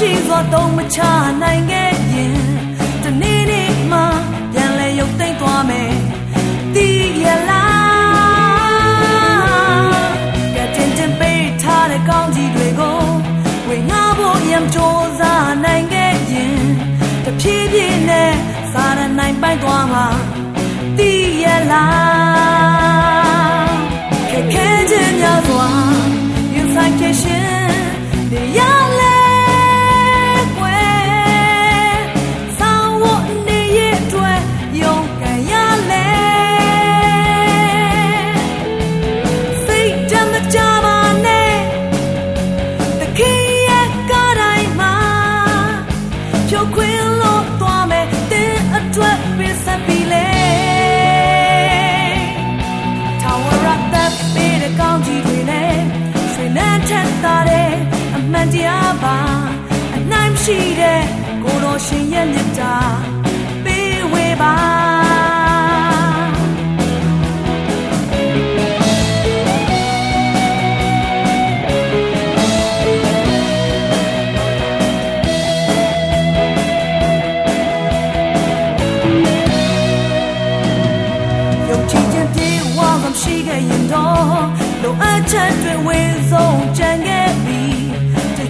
ချနိုင်ခဲ့ရင်ဒီနေ့နေ့မှပြန်လဲရုပ်သိမ်းသွားမယ်တီးရလားကတင်တင်ပေးထားတဲ့ကောင်းကြီးတွေကိုဝေငါဖို့ရံကြိုးစားနိုင်ခဲ့ရင်တဖြည်းဖြည်းနဲ့စားရနိုင်ပိုက်သွားမှာတီးရလား တဲ့အမှန်တရားပါအနိုင်ရှိတဲ့ကိုတော်ရှင်ရဲ့မြတ်တာပေးဝေပါယုံကြည်ခြင်းပြေဝါမရှိခဲ့ရင်တော့လိုအပ်ချက်တွေဝေဆုံးကြံခဲ့ပြီး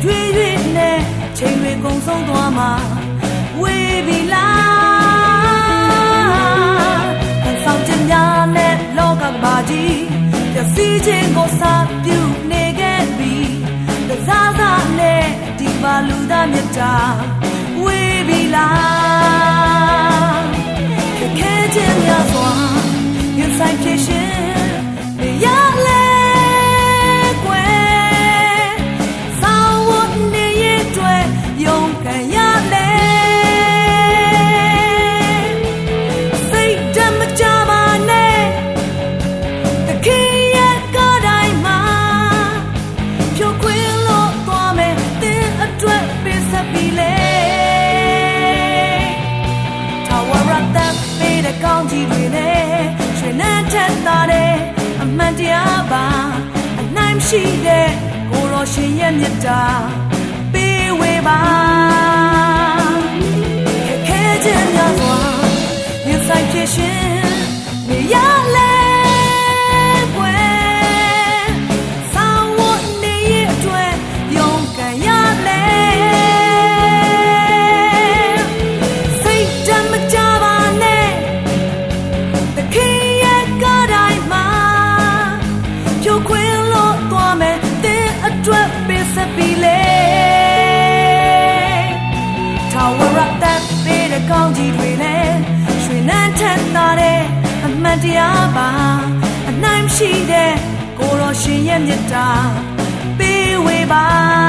တရွေ့ရွေ့နဲ့ချိန်တွေကုန်ဆုံးသွားမှာဝေးပြီလားအဆောင်ခြင်းများနဲ့လောကကဘာကြီးပျက်စီးခြင်းကိုစာပြုနေခဲ့ပြီးတစားစားနဲ့ဒီပါလူသားမြတ်တာဝေးပြီလားခက်ခဲခြင်းများစွာရင်ဆိုင်ဖြစ်ရှင် င်းကြီးတွေနဲ့ရွှေနဲ့ထက်သားတဲ့အမှန်တရားပါအနိုင်မရှိတဲ့ကိုရောရှင်ရဲ့မြတ်တာပေးဝေပါ bit ကောင်းကြီးတွေနဲ့ရွှေနန်းထက်သားတဲ့အမှန်တရားပါအနိုင်မရှိတဲ့ကိုရောရှင်ရဲ့မြတ်တာပေးဝေပါ